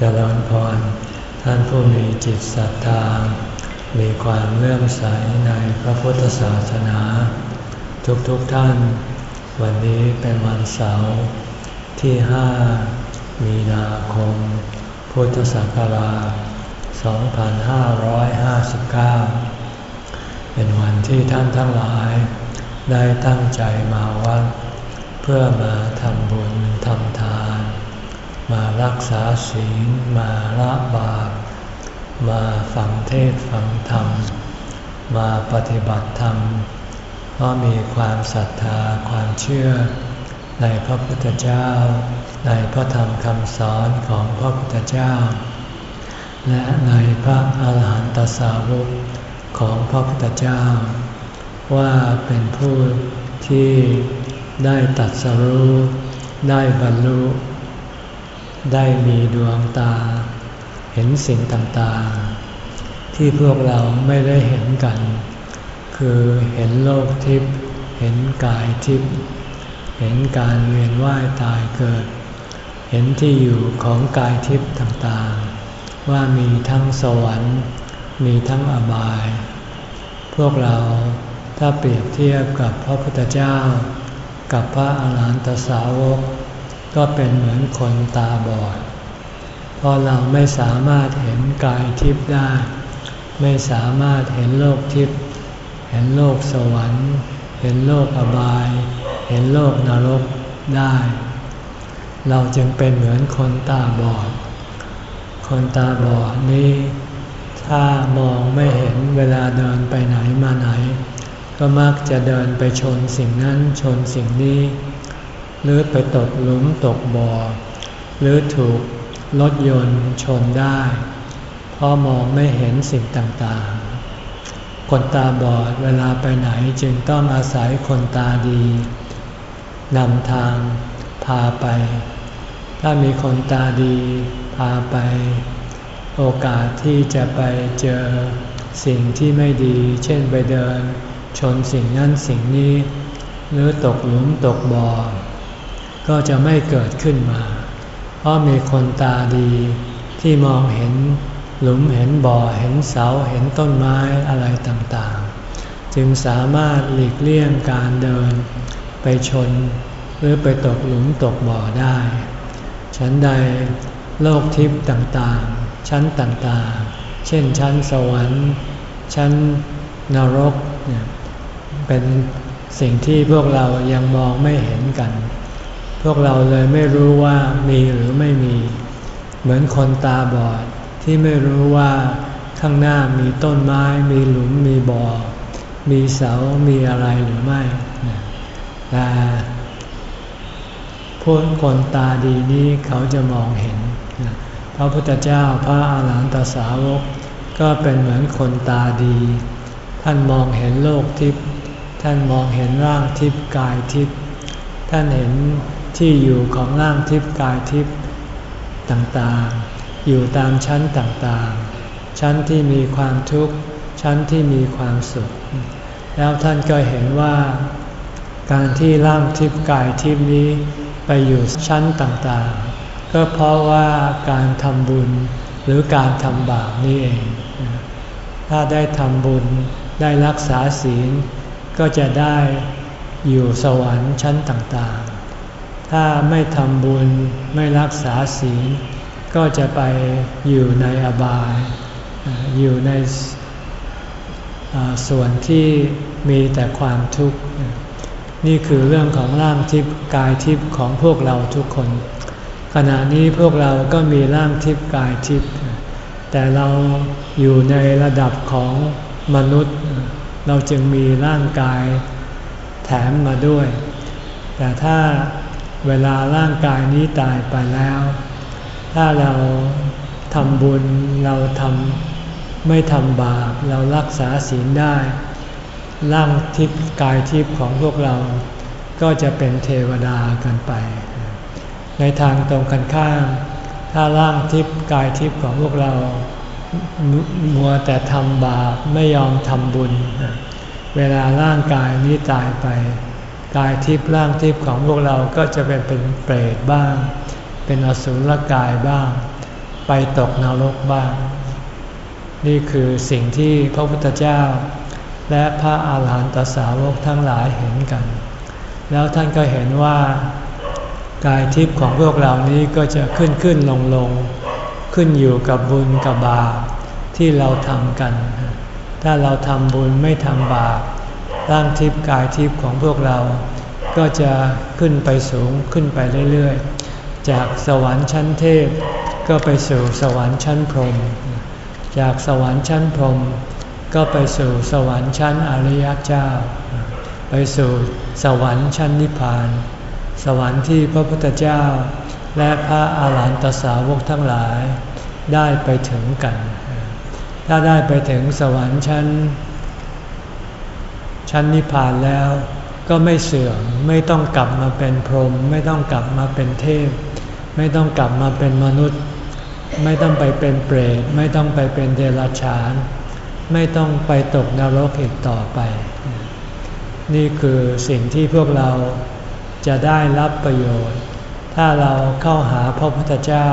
จริญพร ท่านผู้มีจิตศรัทธา มีความเลื่อมใสในพระพุทธศาสนา ทุกๆทท่าน วันนี้เป็นวันเสาร์ที่ห้ามีนาคม พุทธศักราช 2559 เป็นวันที่ท่านทั้งหลาย ได้ตั้งใจมาวัดเพื่อมาทำบุญทำทาน มารักษาศีลมาละบาปมาฟังเทศฟังธรรม มาปฏิบัติธรรมเพราะมีความศรัทธาความเชื่อ ในพระพุทธเจ้า ในพระธรรมคำสอนของพระพุทธเจ้า และในพระอาหารหันตสาวกของพระพุทธเจ้า ว่าเป็นผู้ที่ได้ตัดสรู้ได้บรรลุ ได้มีดวงตา เห็นสิ่งต่างๆ ที่พวกเราไม่ได้เห็นกัน คือเห็นโลกทิพย์เห็นกายทิพย์เห็นการเวียนว่ายตายเกิด เห็นที่อยู่ของกายทิพย์ต่างๆ ว่ามีทั้งสวรรค์ มีทั้งอบาย พวกเราถ้าเปรียบเทียบกับพระพุทธเจ้า กับพระอาหารหันตสาวก ก็เป็นเหมือนคนตาบอด เพราะเราไม่สามารถเห็นกายทิพย์ได้ ไม่สามารถเห็นโลกทิพย์ เห็นโลกสวรรค์ เห็นโลกอบาย เห็นโลกนรกได้ เราจึงเป็นเหมือนคนตาบอด คนตาบอดนี้ถ้ามองไม่เห็นเวลาเดินไปไหนมาไหน ก็มักจะเดินไปชนสิ่งนั้นชนสิ่งนี้ หรือไปตกหลุมตกบ่อ หรือถูกรถยนต์ชนได้ เพราะมองไม่เห็นสิ่งต่างๆ คนตาบอดเวลาไปไหนจึงต้องอาศัยคนตาดีนำทางพาไป ถ้ามีคนตาดีพาไป โอกาสที่จะไปเจอสิ่งที่ไม่ดี เช่นไปเดิน ชนสิ่งนั้นสิ่งนี้ หรือตกหลุมตกบ่อ ก็จะไม่เกิดขึ้นมา เพราะมีคนตาดีที่มองเห็นหลุมเห็นบ่อเห็นเสาเห็นต้นไม้อะไรต่างๆ จึงสามารถหลีกเลี่ยงการเดิน ไปชน หรือไปตกหลุมตกบ่อได้ ชั้นใดโลกทิพย์ต่างๆ ชั้นต่างๆ เช่นชั้นสวรรค์ ชั้นนรกเนี่ยเป็นสิ่งที่พวกเรายังมองไม่เห็นกัน พวกเราเลยไม่รู้ว่ามีหรือไม่มี เหมือนคนตาบอดที่ไม่รู้ว่าข้างหน้ามีต้นไม้ มีหลุมมีบ่อ มีเสา มีอะไรหรือไม่แต่พวกคนตาดีนี้เขาจะมองเห็น พระพุทธเจ้าพระอาหารหันตสาวก ก็เป็นเหมือนคนตาดี ท่านมองเห็นโลกทิพย์ท่านมองเห็นร่างทิพย์กายทิพย์ท่านเห็น ที่อยู่ของร่างทิพย์กายทิพย์ต่างๆ อยู่ตามชั้นต่างๆ ชั้นที่มีความทุกข์ชั้นที่มีความสุข แล้วท่านก็เห็นว่าการที่ร่างทิพย์กายทิพย์นี้ไปอยู่ชั้นต่างๆ ก็เพราะว่าการทำบุญหรือการทำบาปนี่เอง ถ้าได้ทำบุญได้รักษาศีล ก็จะได้อยู่สวรรค์ชั้นต่าง ถ้าไม่ทำบุญไม่รักษาศีล ก็จะไปอยู่ในอบาย อยู่ในส่วนที่มีแต่ความทุกข์ นี่คือเรื่องของร่างทิพย์กายทิพย์ของพวกเราทุกคน ขณะนี้พวกเราก็มีร่างทิพย์กายทิพย์แต่เราอยู่ในระดับของมนุษย์ เราจึงมีร่างกายแถมมาด้วย แต่ถ้า เวลาร่างกายนี้ตายไปแล้ว ถ้าเราทำบุญเราทำไม่ทำบาปเรารักษาศีลได้ ร่างทิพย์กายทิพย์ของพวกเราก็จะเป็นเทวดากันไป ในทางตรงกันข้าม ถ้าร่างทิพย์กายทิพย์ของพวกเรามัวแต่ทำบาปไม่ยอมทำบุญ เวลาร่างกายนี้ตายไป กายทิพย์ร่างทิพย์ของพวกเราก็จะเป็นเป็นเปรตบ้าง เป็นอสุรกายบ้าง ไปตกนรกบ้าง นี่คือสิ่งที่พระพุทธเจ้า และพระอาหารหันตสาวกทั้งหลายเห็นกัน แล้วท่านก็เห็นว่ากายทิพย์ของพวกเรานี้ก็จะขึ้นขึ้นลงลงขึ้นอยู่กับบุญกับบาปที่เราทำกัน ถ้าเราทำบุญไม่ทำบาป ร่างทิพย์กายทิพย์ของพวกเรา ก็จะขึ้นไปสูงขึ้นไปเรื่อยๆ จากสวรรค์ชั้นเทพ ก็ไปสู่สวรรค์ชั้นพรหม จากสวรรค์ชั้นพรหมก็ไปสู่สวรรค์ชั้นอริยเจ้า ไปสู่สวรรค์ชั้นนิพพาน สวรรค์ที่พระพุทธเจ้า และพระอาหารหันตสาวกทั้งหลายได้ไปถึงกัน ถ้าได้ไปถึงสวรรค์ชั้น ชั้นนิพพานแล้วก็ไม่เสื่อมไม่ต้องกลับมาเป็นพรหมไม่ต้องกลับมาเป็นเทพ ไม่ต้องกลับมาเป็นมนุษย์ ไม่ต้องไปเป็นเปรตไม่ต้องไปเป็นเดรัจฉาน ไม่ต้องไปตกนรกอีกต่อไป นี่คือสิ่งที่พวกเราจะได้รับประโยชน์ ถ้าเราเข้าหาพระพุทธเจ้า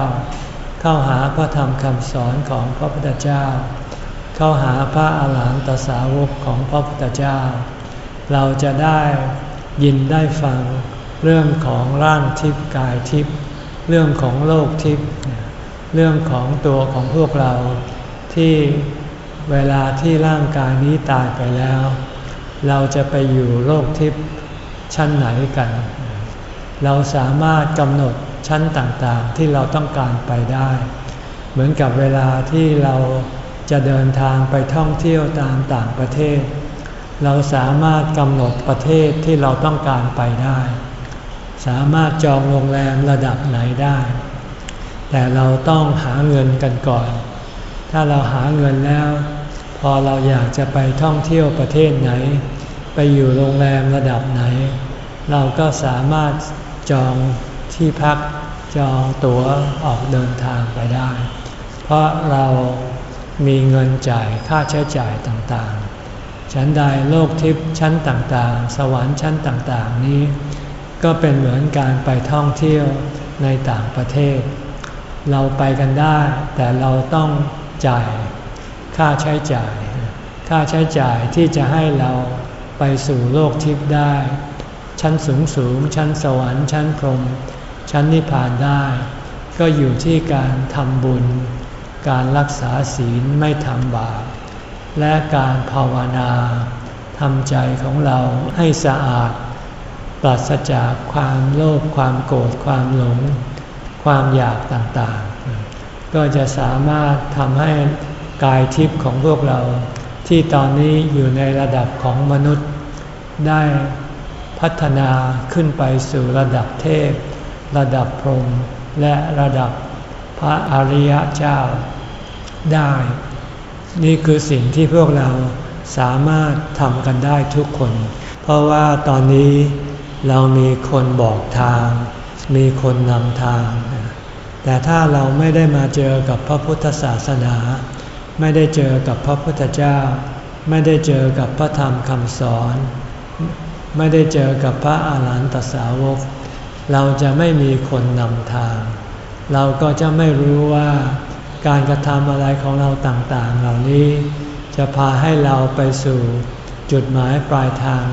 เข้าหาพระธรรมคำสอนของพระพุทธเจ้า เข้าหาพระอาหารหันตสาวกของพระพุทธเจ้า เราจะได้ยินได้ฟังเรื่องของร่างทิพย์กายทิพย์เรื่องของโลกทิพย์เรื่องของตัวของพวกเราที่เวลาที่ร่างกายนี้ตายไปแล้ว เราจะไปอยู่โลกทิพย์ชั้นไหนกัน เราสามารถกำหนดชั้นต่างๆที่เราต้องการไปได้ เหมือนกับเวลาที่เรา จะเดินทางไปท่องเที่ยวตามต่างประเทศ เราสามารถกำหนดประเทศที่เราต้องการไปได้ สามารถจองโรงแรมระดับไหนได้ แต่เราต้องหาเงินกันก่อน ถ้าเราหาเงินแล้ว พอเราอยากจะไปท่องเที่ยวประเทศไหน ไปอยู่โรงแรมระดับไหน เราก็สามารถจองที่พักจองตั๋วออกเดินทางไปได้ เพราะเรา มีเงินจ่ายค่าใช้จ่ายต่างๆ ชั้นใดโลกทิพย์ชั้นต่างๆ สวรรค์ชั้นต่างๆ นี้ ก็เป็นเหมือนการไปท่องเที่ยวในต่างประเทศ เราไปกันได้ แต่เราต้องจ่ายค่าใช้จ่าย ค่าใช้จ่ายที่จะให้เราไปสู่โลกทิพย์ได้ ชั้นสูงสูง ชั้นสวรรค์ชั้นพรหมชั้นนิพพานได้ ก็อยู่ที่การทำบุญ การรักษาศีลไม่ทำบาป และการภาวนาทำใจของเราให้สะอาด ปราศจากความโลภความโกรธความหลง ความอยากต่างๆ ก็จะสามารถทำให้กายทิพย์ของพวกเรา ที่ตอนนี้อยู่ในระดับของมนุษย์ ได้พัฒนาขึ้นไปสู่ระดับเทพ ระดับพรหมและระดับ พระอริยเจ้าได้ นี่คือสิ่งที่พวกเราสามารถทำกันได้ทุกคน เพราะว่าตอนนี้เรามีคนบอกทาง มีคนนำทาง แต่ถ้าเราไม่ได้มาเจอกับพระพุทธศาสนา ไม่ได้เจอกับพระพุทธเจ้า ไม่ได้เจอกับพระธรรมคำสอน ไม่ได้เจอกับพระอาหารหันตสาวก เราจะไม่มีคนนำทาง เราก็จะไม่รู้ว่าการกระทำอะไรของเราต่างๆ เหล่านี้ จะพาให้เราไปสู่จุดหมายปลายทาง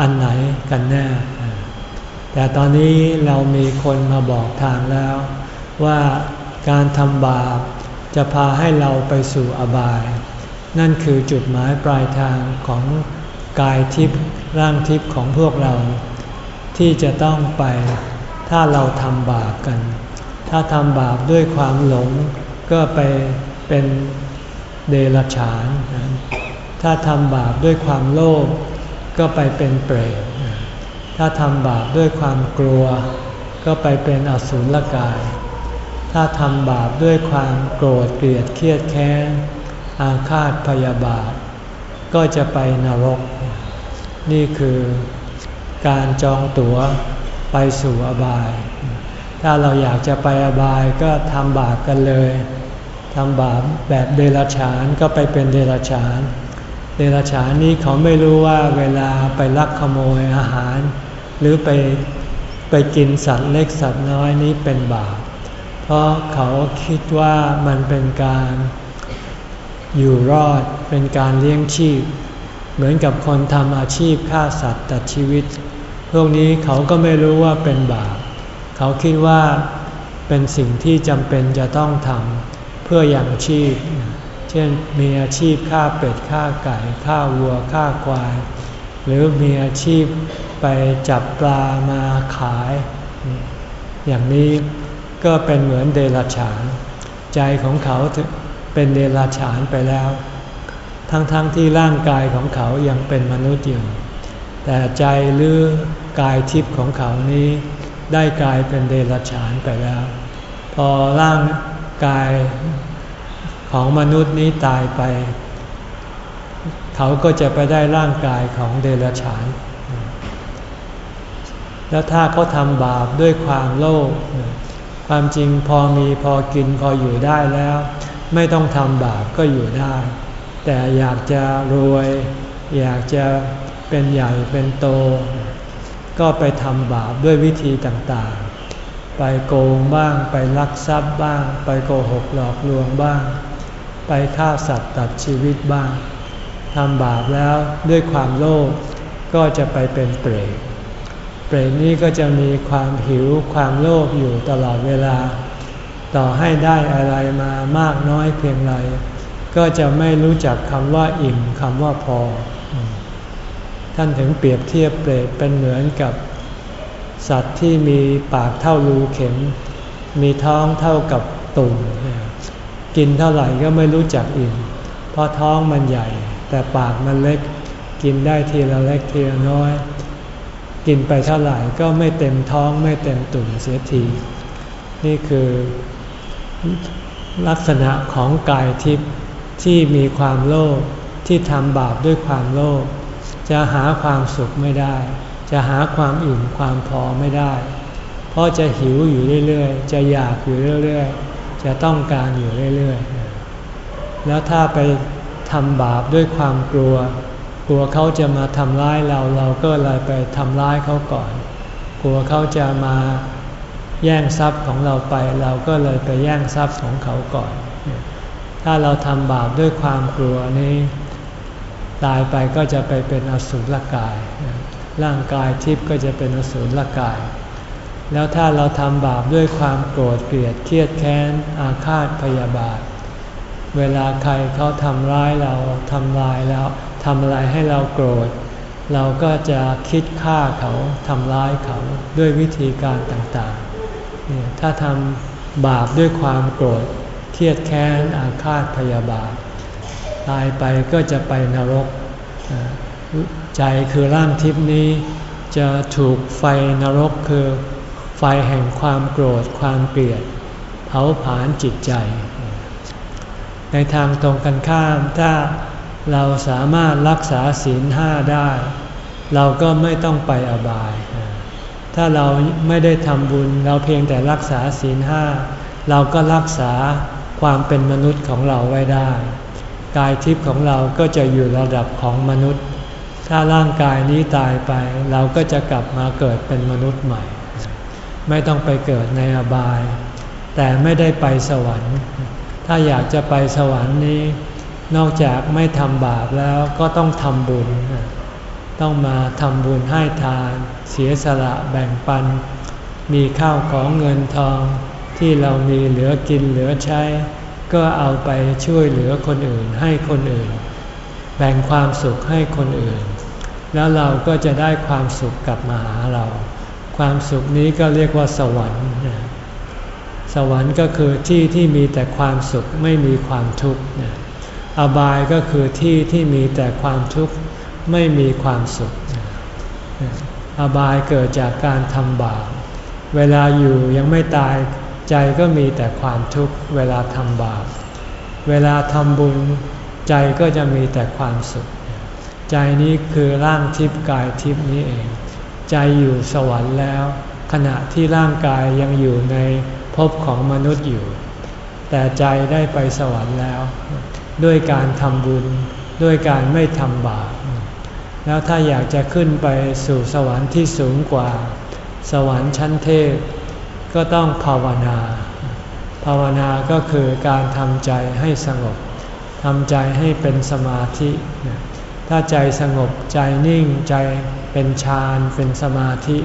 อันไหนกันแน่ แต่ตอนนี้เรามีคนมาบอกทางแล้ว ว่าการทำบาปจะพาให้เราไปสู่อบาย นั่นคือจุดหมายปลายทางของกายทิพย์ร่างทิพย์ของพวกเรา ที่จะต้องไป ถ้าเราทำบาปกัน ถ้าทำบาปด้วยความหลงก็ไปเป็นเดรัจฉาน ถ้าทำบาปด้วยความโลภก็ไปเป็นเปรต ถ้าทำบาปด้วยความกลัว ก็ไปเป็นอสุรกาย ถ้าทำบาปด้วยความโกรธเกลียดเครียดแค้น อาฆาตพยาบาท ก็จะไปนรก นี่คือการจองตั๋ว ไปสู่อบาย ถ้าเราอยากจะไปอบายก็ทำบาปกันเลยทำบาปแบบเดรัจฉานก็ไปเป็นเดรัจฉาน เดรัจฉานนี้เขาไม่รู้ว่าเวลาไปลักขโมยอาหาร หรือไปไปกินสัตว์เล็กสัตว์น้อยนี้เป็นบาป เพเพราะเขาคิดว่ามันเป็นการอยู่รอดเป็นการเลี้ยงชีพ เหมือนกับคนทำอาชีพฆ่าสัตว์ตัดชีวิต พวกนี้เขาก็ไม่รู้ว่าเป็นบาป เขาคิดว่าเป็นสิ่งที่จำเป็นจะต้องทำเพื่ออย่างชีพ เช่นมีอาชีพฆ่าเป็ดฆ่าไก่ฆ่าวัวฆ่าควาย หรือมีอาชีพไปจับปลามาขาย อย่างนี้ก็เป็นเหมือนเดรัจฉาน ใจของเขาเป็นเดรัจฉานไปแล้ว ทั้งๆทที่ร่างกายของเขายังเป็นมนุษย์อยู่ แต่ใจหรือ กายทิพย์ของเขานี้ ได้กลายเป็นเดรัจฉานไปแล้ว พอร่างกายของมนุษย์นี้ตายไป เขาก็จะไปได้ร่างกายของเดรัจฉาน แล้วถ้าเขาทำบาปด้วยความโลภความจริงพอมีพอกินพออยู่ได้แล้ว ไม่ต้องทำบาปก็อยู่ได้ แต่อยากจะรวย อยากจะเป็นใหญ่เป็นโต ก็ไปทำบาปด้วยวิธีต่างๆ ไปโกงบ้าง ไปลักทรัพย์บ้าง ไปโกหกหลอกลวงบ้าง ไปฆ่าสัตว์ตัดชีวิตบ้างทำบาปแล้วด้วยความโลภก็จะไปเป็นเปรต เปรตนี้ก็จะมีความหิวความโลภอยู่ตลอดเวลา ต่อให้ได้อะไรมามากน้อยเพียงไรก็จะไม่รู้จักคำว่าอิ่มคำว่าพอ ท่านถึงเปรียบเทียบเปรตเป็นเหมือนกับ สัตว์ที่มีปากเท่ารูเข็ม มีท้องเท่ากับตุ่มกินเท่าไหร่ก็ไม่รู้จักอิ่มเพราะท้องมันใหญ่ แต่ปากมันเล็ก กินได้ทีละเล็กทีละน้อย กินไปเท่าไหร่ก็ไม่เต็มท้องไม่เต็มตุ่มเสียที นี่คือลักษณะของกายทิพย์ที่มีความโลภที่ทำบาปด้วยความโลภ จะหาความสุขไม่ได้ จะหาความอิ่มความพอไม่ได้ เพราะจะหิวอยู่เรื่อยๆ จะอยากอยู่เรื่อยๆ จะต้องการอยู่เรื่อยๆ แล้วถ้าไปทำบาปด้วยความกลัว กลัวเขาจะมาทำร้ายเราเราก็เลยไปทำร้ายเขาก่อน กลัวเขาจะมาแย่งทรัพย์ของเราไปเราก็เลยไปแย่งทรัพย์ของเขาก่อน ถ้าเราทำบาปด้วยความกลัวนี้ ตายไปก็จะไปเป็นอสุรกาย ร่างกายทิพย์ก็จะเป็นอสุรกาย แล้วถ้าเราทำบาปด้วยความโกรธเกลียดเครียดแค้น อาฆาตพยาบาท เวลาใครเขาทำร้ายเราทำลายแล้วทำอะไรให้เราโกรธ เราก็จะคิดฆ่าเขาทำร้ายเขาด้วยวิธีการต่างๆถ้าทำบาปด้วยความโกรธเครียดแค้นอาฆาตพยาบาท ตายไปก็จะไปนรก ใจคือร่างทิพนี้ จะถูกไฟนรกคือ ไฟแห่งความโกรธความเกลียด เผาผลาญจิตใจ ในทางตรงกันข้ามถ้าเราสามารถรักษาศีลห้าได้ เราก็ไม่ต้องไปอบาย ถ้าเราไม่ได้ทำบุญเราเพียงแต่รักษาศีลห้าเราก็รักษาความเป็นมนุษย์ของเราไว้ได้ กายทิพย์ของเราก็จะอยู่ระดับของมนุษย์ ถ้าร่างกายนี้ตายไป เราก็จะกลับมาเกิดเป็นมนุษย์ใหม่ ไม่ต้องไปเกิดในอบาย แต่ไม่ได้ไปสวรรค์ ถ้าอยากจะไปสวรรค์นี้ นอกจากไม่ทำบาปแล้วก็ต้องทำบุญ ต้องมาทำบุญให้ทาน เสียสละแบ่งปัน มีข้าวของเงินทองที่เรามีเหลือกินเหลือใช้ ก็เอาไปช่วยเหลือคนอื่นให้คนอื่น แบ่งความสุขให้คนอื่น แล้วเราก็จะได้ความสุขกลับมาหาเรา ความสุขนี้ก็เรียกว่าสวรรค์สวรรค์ก็คือที่ที่มีแต่ความสุขไม่มีความทุกข์อบายก็คือที่ที่มีแต่ความทุกข์ไม่มีความสุข อบายเกิดจากการทำบาป เวลาอยู่ยังไม่ตาย ใจก็มีแต่ความทุกข์เวลาทำบาป เวลาทำบุญ ใจก็จะมีแต่ความสุข ใจนี้คือร่างทิพย์กายทิพย์นี้เอง ใจอยู่สวรรค์แล้ว ขณะที่ร่างกายยังอยู่ในภพของมนุษย์อยู่ แต่ใจได้ไปสวรรค์แล้ว ด้วยการทำบุญ ด้วยการไม่ทำบาป แล้วถ้าอยากจะขึ้นไปสู่สวรรค์ที่สูงกว่า สวรรค์ชั้นเทพ ก็ต้องภาวนา ภาวนาก็คือการทำใจให้สงบทำใจให้เป็นสมาธิ ถ้าใจสงบใจนิ่งใจเป็นฌานเป็นสมาธิ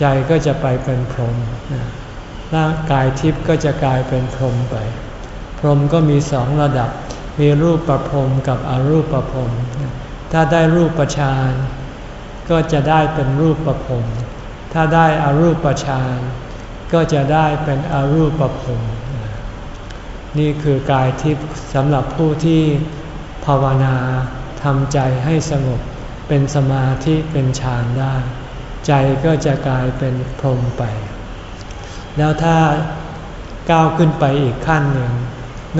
ใจก็จะไปเป็นพรหมร่างกายทิพย์ก็จะกลายเป็นพรหมไป พรหมก็มีสองระดับ มีรูปประพรมกับอรูปประพรมถ้าได้รูปประชานก็จะได้เป็นรูปประพรมถ้าได้อารูปประชาน ก็จะได้เป็นอรูปประพนี่คือกายทิพย์สำหรับผู้ที่ภาวนาทำใจให้สงบเป็นสมาธิเป็นฌานได้ ใจก็จะกลายเป็นพรหมไป แล้วถ้าก้าวขึ้นไปอีกขั้นหนึ่ง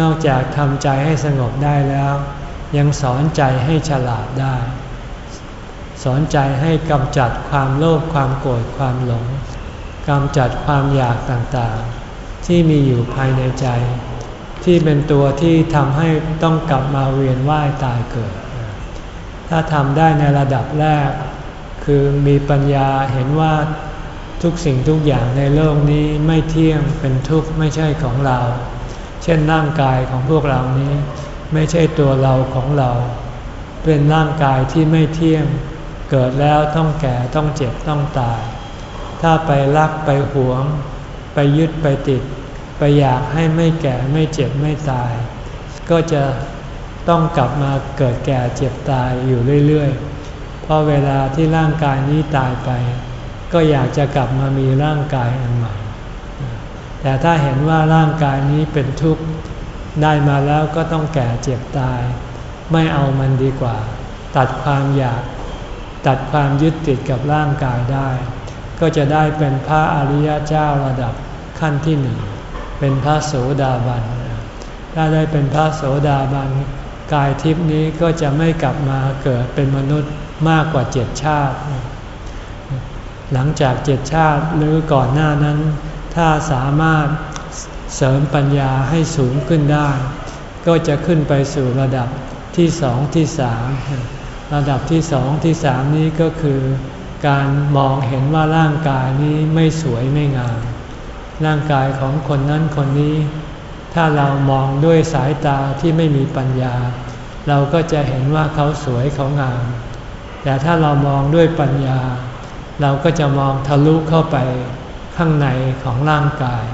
นอกจากทำใจให้สงบได้แล้ว ยังสอนใจให้ฉลาดได้ สอนใจให้กำจัดความโลภความโกรธความหลง กำจัดความอยากต่างๆ ที่มีอยู่ภายในใจ ที่เป็นตัวที่ทำให้ต้องกลับมาเวียนว่ายตายเกิด ถ้าทำได้ในระดับแรก คือมีปัญญาเห็นว่าทุกสิ่งทุกอย่างในโลกนี้ไม่เที่ยงเป็นทุกข์ไม่ใช่ของเรา เช่นร่างกายของพวกเรานี้ ไม่ใช่ตัวเราของเรา เป็นร่างกายที่ไม่เที่ยง เกิดแล้วต้องแก่ต้องเจ็บต้องตาย ถ้าไปรักไปหวง ไปยึดไปติด ไปอยากให้ไม่แก่ไม่เจ็บไม่ตาย ก็จะต้องกลับมาเกิดแก่เจ็บตายอยู่เรื่อยๆ เพราะเวลาที่ร่างกายนี้ตายไป ก็อยากจะกลับมามีร่างกายอันใหม่ แต่ถ้าเห็นว่าร่างกายนี้เป็นทุกข์ได้มาแล้วก็ต้องแก่เจ็บตาย ไม่เอามันดีกว่า ตัดความอยาก ตัดความยึดติดกับร่างกายได้ ก็จะได้เป็นพระอริยเจ้าระดับขั้นที่หนึ่ง เป็นพระโสดาบัน ถ้าได้เป็นพระโสดาบัน กายทิพนี้ก็จะไม่กลับมาเกิดเป็นมนุษย์มากกว่าเจ็ดชาติ หลังจากเจ็ดชาติหรือก่อนหน้านั้น ถ้าสามารถเสริมปัญญาให้สูงขึ้นได้ ก็จะขึ้นไปสู่ระดับที่สองที่สามระดับที่สองที่สามนี้ก็คือ การมองเห็นว่าร่างกายนี้ไม่สวยไม่งาม ร่างกายของคนนั้นคนนี้ ถ้าเรามองด้วยสายตาที่ไม่มีปัญญา เราก็จะเห็นว่าเขาสวยเขางาม แต่ถ้าเรามองด้วยปัญญา เราก็จะมองทะลุเข้าไปข้างในของร่างกาย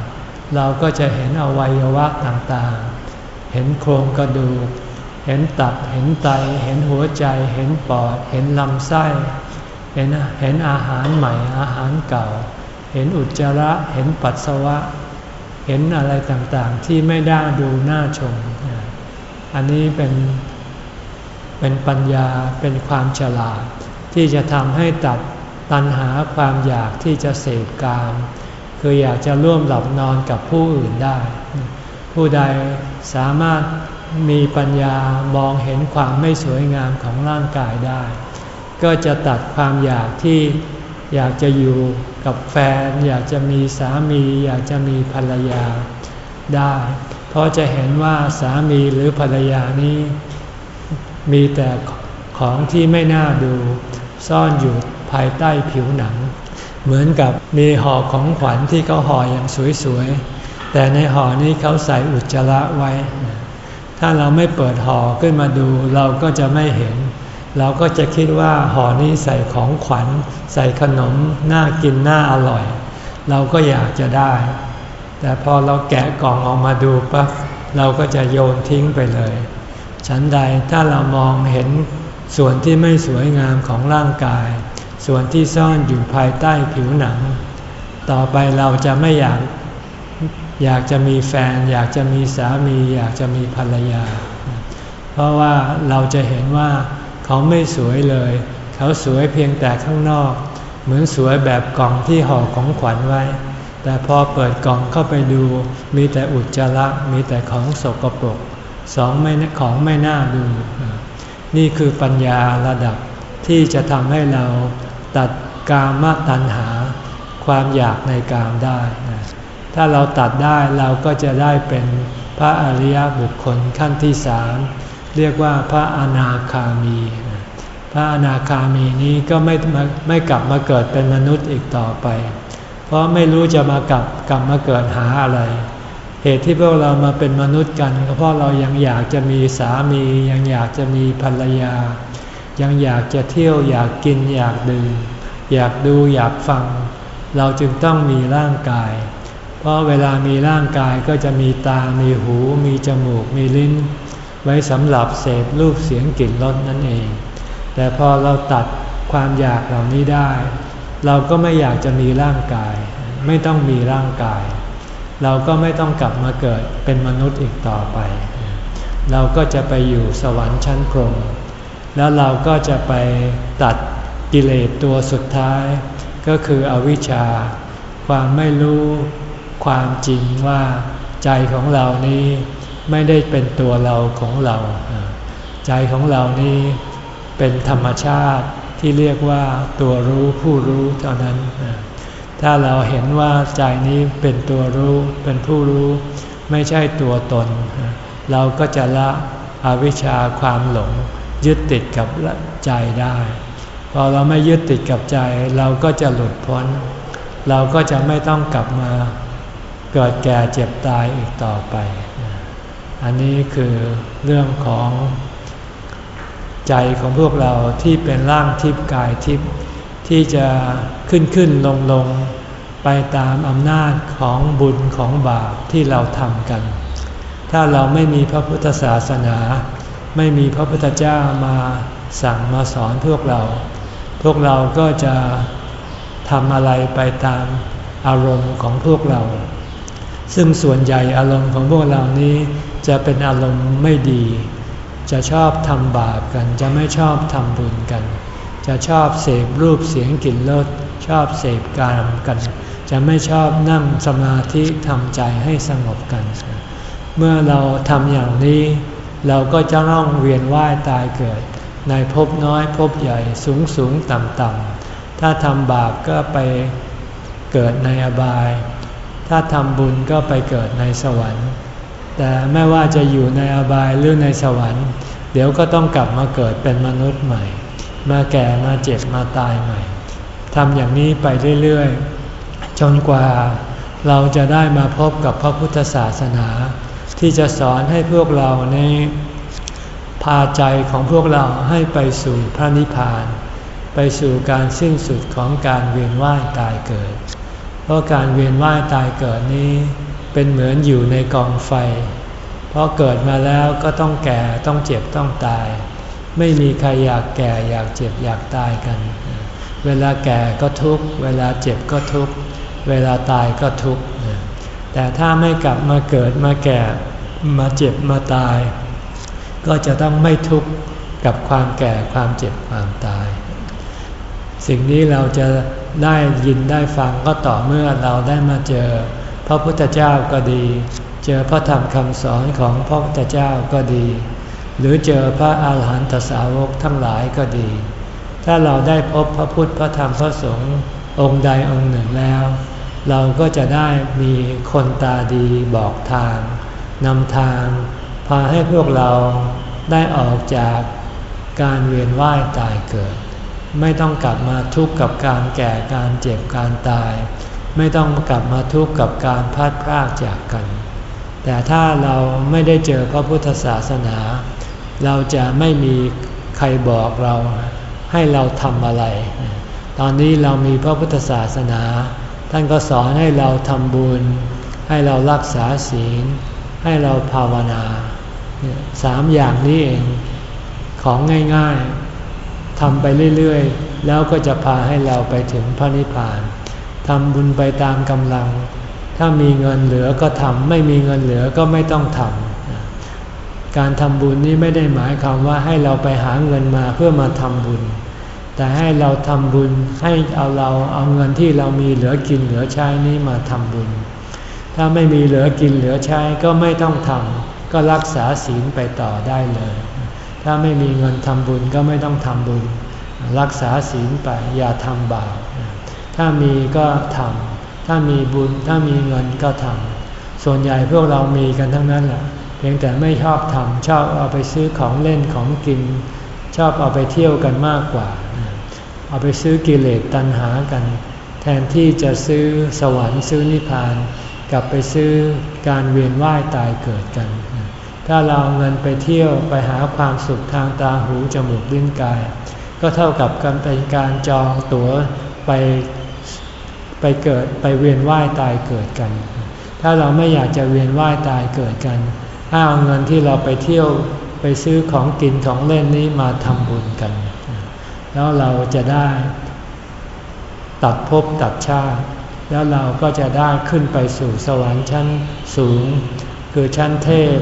เราก็จะเห็นอวัยวะต่างๆ เห็นโครงกระดูก เห็นตับ เห็นไต เห็นหัวใจ เห็นปอด เห็นลำไส้ เห็นเห็นอาหารใหม่อาหารเก่า เห็นอุจจาระเห็นปัสสาวะ เห็นอะไรต่างๆที่ไม่ได้ดูน่าชม อันนี้เป็นเป็นปัญญาเป็นความฉลาด ที่จะทำให้ตัดตัณหาความอยากที่จะเสพกาม คืออยากจะร่วมหลับนอนกับผู้อื่นได้ ผู้ใดสามารถมีปัญญามองเห็นความไม่สวยงามของร่างกายได้ ก็จะตัดความอยากที่อยากจะอยู่กับแฟน อยากจะมีสามี อยากจะมีภรรยาได้ เพราะจะเห็นว่าสามีหรือภรรยานี้ มีแต่ของที่ไม่น่าดูซ่อนอยู่ภายใต้ผิวหนัง เหมือนกับมีห่อของขวัญที่เขาห่ออย่างสวยๆ แต่ในห่อนี้เขาใส่อุจจาระไว้ ถ้าเราไม่เปิดห่อขึ้นมาดูเราก็จะไม่เห็น เราก็จะคิดว่าห่อนี้ใส่ของขวัญ ใส่ขนมน่ากินน่าอร่อย เราก็อยากจะได้ แต่พอเราแกะกล่องออกมาดูปั๊บเราก็จะโยนทิ้งไปเลย ฉันใดถ้าเรามองเห็นส่วนที่ไม่สวยงามของร่างกาย ส่วนที่ซ่อนอยู่ภายใต้ผิวหนัง ต่อไปเราจะไม่อยากอยากจะมีแฟน อยากจะมีสามี อยากจะมีภรรยา เพราะว่าเราจะเห็นว่า เขาไม่สวยเลย เขาสวยเพียงแต่ข้างนอก เหมือนสวยแบบกล่องที่ห่อของขวัญไว้ แต่พอเปิดกล่องเข้าไปดู มีแต่อุจจาระ มีแต่ของสกปรก สองไม่ของไม่น่าดู นี่คือปัญญาระดับที่จะทำให้เราตัดกามตัณหา ความอยากในกามได้ ถ้าเราตัดได้เราก็จะได้เป็นพระอริยบุคคลขั้นที่สาม เรียกว่าพระอนาคามี พระอนาคามีนี้ก็ไม่ไม่กลับมาเกิดเป็นมนุษย์อีกต่อไป เพราะไม่รู้จะมากลับกลับมาเกิดหาอะไร เหตุที่พวกเรามาเป็นมนุษย์กันก็เพราะเรายังอยากจะมีสามี ยังอยากจะมีภรรยา ยังอยากจะเที่ยวอยากกินอยากดื่มอยากดูอยากฟัง เราจึงต้องมีร่างกาย เพราะเวลามีร่างกายก็จะมีตา มีหู มีจมูก มีลิ้น ไว้สำหรับเสพรูปเสียงกลิ่นรสนั่นเอง แต่พอเราตัดความอยากเหล่านี้ได้ เราก็ไม่อยากจะมีร่างกาย ไม่ต้องมีร่างกาย เราก็ไม่ต้องกลับมาเกิดเป็นมนุษย์อีกต่อไป เราก็จะไปอยู่สวรรค์ชั้นพรหมแล้วเราก็จะไปตัดกิเลสตัวสุดท้าย ก็คืออวิชชา ความไม่รู้ความจริงว่าใจของเรานี้ ไม่ได้เป็นตัวเราของเรา ใจของเรานี้เป็นธรรมชาติที่เรียกว่าตัวรู้ผู้รู้เท่านั้น ถ้าเราเห็นว่าใจนี้เป็นตัวรู้เป็นผู้รู้ ไม่ใช่ตัวตน เราก็จะละอวิชชาความหลงยึดติดกับใจได้ พอเราไม่ยึดติดกับใจเราก็จะหลุดพ้น เราก็จะไม่ต้องกลับมาเกิดแก่เจ็บตายอีกต่อไป อันนี้คือเรื่องของใจของพวกเราที่เป็นร่างทิพย์กายทิพย์ที่จะขึ้นขึ้นลงลงไปตามอำนาจของบุญของบาปที่เราทำกัน ถ้าเราไม่มีพระพุทธศาสนา ไม่มีพระพุทธเจ้ามาสั่งมาสอนพวกเรา พวกเราก็จะทำอะไรไปตามอารมณ์ของพวกเรา ซึ่งส่วนใหญ่อารมณ์ของพวกเรานี้ จะเป็นอารมณ์ไม่ดี จะชอบทำบาปกัน จะไม่ชอบทำบุญกัน จะชอบเสพรูปเสียงกลิ่นรสชอบเสพกามกัน จะไม่ชอบนั่งสมาธิทำใจให้สงบกัน เมื่อเราทำอย่างนี้ เราก็จะร่องเวียนว่ายตายเกิด ในภพน้อยภพใหญ่สูงสูงต่ำต่ำถ้าทำบาปก็ไปเกิดในอบาย ถ้าทำบุญก็ไปเกิดในสวรรค์ แต่ไม่ว่าจะอยู่ในอบายหรือในสวรรค์ เดี๋ยวก็ต้องกลับมาเกิดเป็นมนุษย์ใหม่ มาแก่มาเจ็บมาตายใหม่ทำอย่างนี้ไปเรื่อยๆจนกว่าเราจะได้มาพบกับพระพุทธศาสนา ที่จะสอนให้พวกเราในพาใจของพวกเราให้ไปสู่พระนิพพาน ไปสู่การสิ้นสุดของการเวียนว่ายตายเกิด เพราะการเวียนว่ายตายเกิดนี้ เป็นเหมือนอยู่ในกองไฟ เพราะเกิดมาแล้วก็ต้องแก่ต้องเจ็บต้องตาย ไม่มีใครอยากแก่อยากเจ็บอยากตายกัน เวลาแก่ก็ทุกเวลาเจ็บก็ทุกเวลาตายก็ทุกแต่ถ้าไม่กลับมาเกิดมาแก่มาเจ็บมาตาย ก็จะต้องไม่ทุกข์กับความแก่ความเจ็บความตาย สิ่งนี้เราจะได้ยินได้ฟังก็ต่อเมื่อเราได้มาเจอ พระพุทธเจ้าก็ดี เจอพระธรรมคำสอนของพระพุทธเจ้าก็ดี หรือเจอพระอาหารหันตสาวกทั้งหลายก็ดี ถ้าเราได้พบพระพุทธพระธรรมพระสงฆ์องค์ใดองค์หนึ่งแล้ว เราก็จะได้มีคนตาดีบอกทางนำทาง พาให้พวกเราได้ออกจากการเวียนว่ายตายเกิด ไม่ต้องกลับมาทุกข์กับการแก่การเจ็บการตาย ไม่ต้องกลับมาทุกข์กับการพัดพรากจากกัน แต่ถ้าเราไม่ได้เจอพระพุทธศาสนา เราจะไม่มีใครบอกเราให้เราทำอะไร ตอนนี้เรามีพระพุทธศาสนา ท่านก็สอนให้เราทำบุญ ให้เรารักษาศีล ให้เราภาวนาสามอย่างนี้เองของง่ายๆทำไปเรื่อยๆ แล้วก็จะพาให้เราไปถึงพระนิพพาน ทำบุญไปตามกำลัง ถ้ามีเงินเหลือก็ทำไม่มีเงินเหลือก็ไม่ต้องทำการทำบุญนี้ไม่ได้หมายความว่าให้เราไปหาเงินมาเพื่อมาทำบุญ แต่ให้เราทำบุญให้เอาเราเอาเงินที่เรามีเหลือกินเหลือใช้นี้มาทำบุญ ถ้าไม่มีเหลือกินเหลือใช้ก็ไม่ต้องทำก็รักษาศีลไปต่อได้เลย ถ้าไม่มีเงินทำบุญก็ไม่ต้องทำบุญ รักษาศีลไปอย่าทำบาป ถ้ามีก็ทำถ้ามีบุญถ้ามีเงินก็ทำส่วนใหญ่พวกเรามีกันทั้งนั้นแหละเพียงแต่ไม่ชอบทำชอบเอาไปซื้อของเล่นของกิน ชอบเอาไปเที่ยวกันมากกว่า เอาไปซื้อกิเลสตัณหากัน แทนที่จะซื้อสวรรค์ซื้อนิพพาน กลับไปซื้อการเวียนว่ายตายเกิดกัน ถ้าเราเงินไปเที่ยวไปหาความสุขทางตาหูจมูกลิ้นกาย ก็เท่ากับการเป็นการจองตั๋วไป ไปเกิดไปเวียนว่ายตายเกิดกัน ถ้าเราไม่อยากจะเวียนว่ายตายเกิดกัน ถ้าเอาเงินที่เราไปเที่ยวไปซื้อของกินของเล่นนี้มาทำบุญกัน แล้วเราจะได้ตัดภพตัดชาติ แล้วเราก็จะได้ขึ้นไปสู่สวรรค์ชั้นสูง คือชั้นเทพ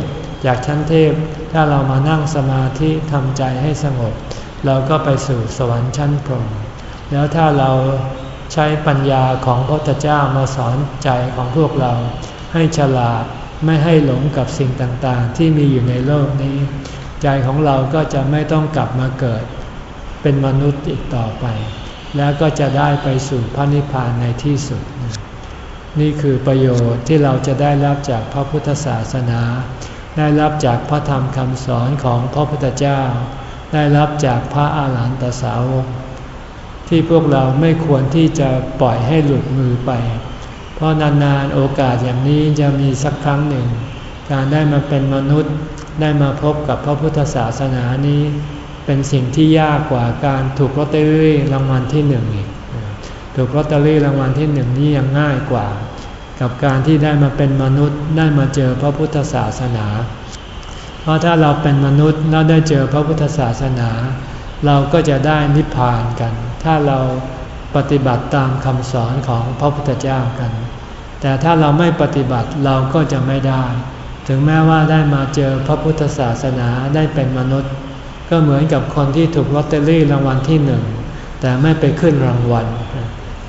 จากชั้นเทพ ถ้าเรามานั่งสมาธิทำใจให้สงบ เราก็ไปสู่สวรรค์ชั้นพรหมแล้วถ้าเรา ใช้ปัญญาของพระพุทธเจ้ามาสอนใจของพวกเรา ให้ฉลาดไม่ให้หลงกับสิ่งต่างๆ ที่มีอยู่ในโลกนี้ ใจของเราก็จะไม่ต้องกลับมาเกิด เป็นมนุษย์อีกต่อไป แล้วก็จะได้ไปสู่พระนิพพานในที่สุด นี่คือประโยชน์ที่เราจะได้รับจากพระพุทธศาสนา ได้รับจากพระธรรมคำสอนของพระพุทธเจ้า ได้รับจากพระอาหารหันตสาวก ที่พวกเราไม่ควรที่จะปล่อยให้หลุดมือไป เพราะนานๆโอกาสอย่างนี้จะมีสักครั้งหนึ่ง การได้มาเป็นมนุษย์ได้มาพบกับพระพุทธศาสนานี้ เป็นสิ่งที่ยากกว่าการถูกลอตเตอรี่รางวัลที่หนึ่งอีกถูกลอตเตอรี่รางวัลที่หนึ่งนี่ยังง่ายกว่า กับการที่ได้มาเป็นมนุษย์ได้มาเจอพระพุทธศาสนา เพราะถ้าเราเป็นมนุษย์แล้วได้เจอพระพุทธศาสนา เราก็จะได้นิพพานกัน ถ้าเราปฏิบัติตามคำสอนของพระพุทธเจ้ากัน แต่ถ้าเราไม่ปฏิบัติเราก็จะไม่ได้ ถึงแม้ว่าได้มาเจอพระพุทธศาสนาได้เป็นมนุษย์ ก็เหมือนกับคนที่ถูกลอตเตอรี่รางวัลที่หนึ่งแต่ไม่ไปขึ้นรางวัล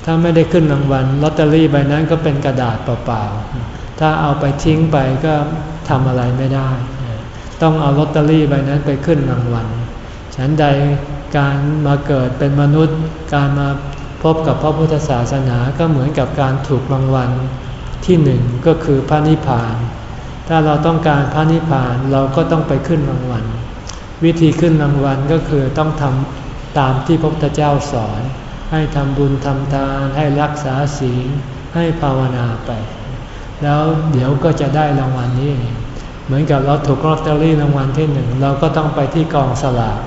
ถ้าไม่ได้ขึ้นรางวัลลอตเตอรี่ใบนั้นก็เป็นกระดาษเปล่าๆ ถ้าเอาไปทิ้งไปก็ทำอะไรไม่ได้ ต้องเอาลอตเตอรี่ใบนั้นไปขึ้นรางวัลฉันใด การมาเกิดเป็นมนุษย์ การมาพบกับพระพุทธศาสนาก็เหมือนกับการถูกรางวัลที่หนึ่งก็คือพระนิพพาน ถ้าเราต้องการพระนิพพานเราก็ต้องไปขึ้นรางวัล วิธีขึ้นรางวัลก็คือต้องทำตามที่พระพุทธเจ้าสอน ให้ทำบุญทำทานให้รักษาศีลให้ภาวนาไป แล้วเดี๋ยวก็จะได้รางวัลนี้ เหมือนกับเราถูกลอตเตอรี่รางวัลที่หนึ่งเราก็ต้องไปที่กองสลาก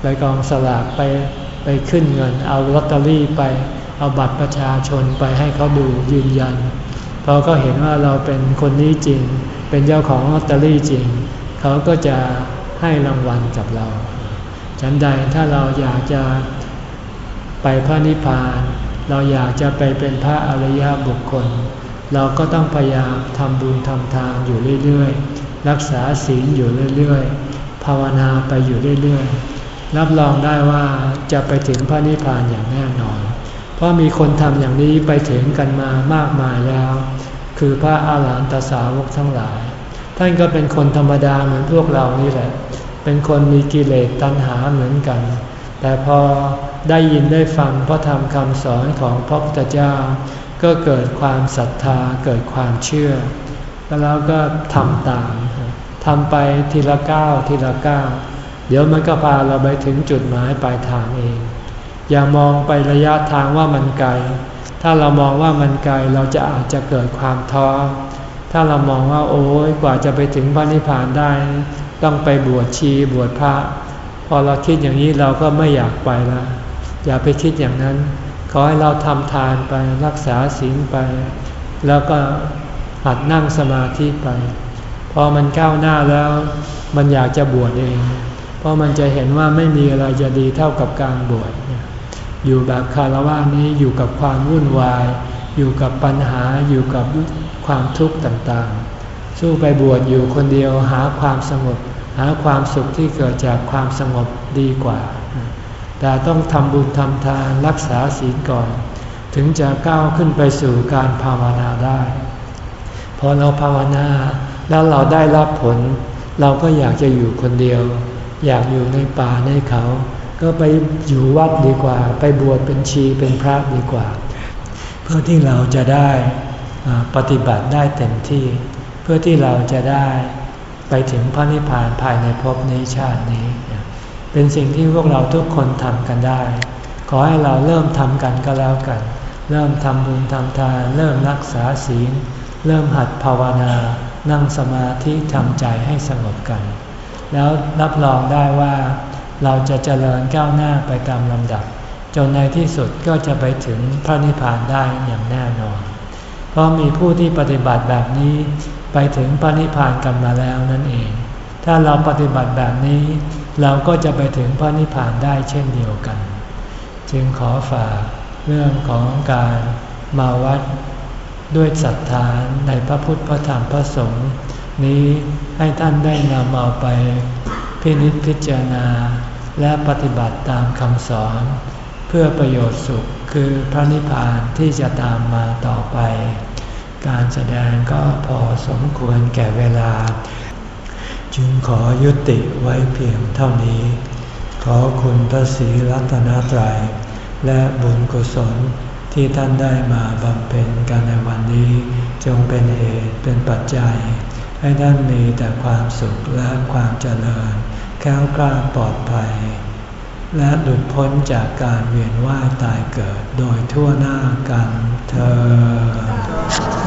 ไปกองสลากไปไปขึ้นเงิน เอาลอตเตอรี่ไป เอาบัตรประชาชนไปให้เขาดูยืนยันพอก็เห็นว่าเราเป็นคนนี้จริง เป็นเจ้าของลอตเตอรี่จริง เขาก็จะให้รางวัลกับเรา ฉันใดถ้าเราอยากจะไปพระนิพพาน เราอยากจะไปเป็นพระอริยบุคคล เราก็ต้องพยายามทำบุญทำทานอยู่เรื่อยๆ รักษาศีลอยู่เรื่อยๆ ภาวนาไปอยู่เรื่อยๆ รับรองได้ว่าจะไปถึงพระนิพพานอย่างแน่นอน เพราะมีคนทำอย่างนี้ไปถึงกันมามากมายแล้ว คือพระอาหารหันตสาวกทั้งหลาย ท่านก็เป็นคนธรรมดาเหมือนพวกเรานี่แหละ เป็นคนมีกิเลสตัณหาเหมือนกัน แต่พอได้ยินได้ฟังพระธรรมคำสอนของพระพุทธเจ้า ก็เกิดความศรัทธาเกิดความเชื่อ แล้วก็ทำตามทำไปทีละก้าวทีละก้าว เดี๋ยวมันก็พาเราไปถึงจุดหมายปลายทางเอง อย่ามองไประยะทางว่ามันไกล ถ้าเรามองว่ามันไกลเราจะอาจจะเกิดความท้อ ถ้าเรามองว่าโอ้ยกว่าจะไปถึงพระนิพพานได้ ต้องไปบวชชีบวชพระ พอเราคิดอย่างนี้เราก็ไม่อยากไปละอย่าไปคิดอย่างนั้น ขอให้เราทำทานไปรักษาศีลไป แล้วก็หัดนั่งสมาธิไป พอมันก้าวหน้าแล้ว มันอยากจะบวชเอง ราะมันจะเห็นว่าไม่มีอะไรจะดีเท่ากับการบวชอยู่แบบคารวะนี้อยู่กับความวุ่นวาย อยู่กับปัญหาอยู่กับความทุกข์ต่างๆ สู้ไปบวชอยู่คนเดียวหาความสงบ หาความสุขที่เกิดจากความสงบดีกว่า แต่ต้องทำบุญทำทานรักษาศีลก่อน ถึงจะก้าวขึ้นไปสู่การภาวนาได้ พอเราภาวนาแล้วเราได้รับผล เราก็อยากจะอยู่คนเดียว อยากอยู่ในป่าในเขา ก็ไปอยู่วัดดีกว่า ไปบวชเป็นชีเป็นพระดีกว่า เพื่อที่เราจะได้ปฏิบัติได้เต็มที่ เพื่อที่เราจะได้ไปถึงพระนิพพานภายในภพนี้ชาตินี้ เป็นสิ่งที่พวกเราทุกคนทำกันได้ ขอให้เราเริ่มทำกันก็แล้วกัน เริ่มทำบุญทำทาน เริ่มรักษาศีล เริ่มหัดภาวนา นั่งสมาธิทำใจให้สงบกัน แล้วรับรองได้ว่าเราจะเจริญก้าวหน้าไปตามลำดับ จนในที่สุดก็จะไปถึงพระนิพพานได้อย่างแน่นอน เพราะมีผู้ที่ปฏิบัติแบบนี้ไปถึงพระนิพพานกันมาแล้วนั่นเอง ถ้าเราปฏิบัติแบบนี้ เราก็จะไปถึงพระนิพพานได้เช่นเดียวกัน จึงขอฝากเรื่องของการมาวัดด้วยศรัทธาในพระพุทธพระธรรมพระสงฆ์ นี้ให้ท่านได้นำเอาไปพินิจพิจารณา และปฏิบัติตามคำสอน เพื่อประโยชน์สุขคือพระนิพพานที่จะตามมาต่อไป การแสดงก็พอสมควรแก่เวลา จึงขอยุติไว้เพียงเท่านี้ ขอคุณพระศรีรัตนตรัย และบุญกุศลที่ท่านได้มาบำเพ็ญกันในวันนี้ จงเป็นเหตุเป็นปัจจัย ให้ท่านมีแต่ความสุขและความเจริญแก้วกล้าปลอดภัย และหลุดพ้นจากการเวียนว่ายตายเกิดโดยทั่วหน้ากันเธอ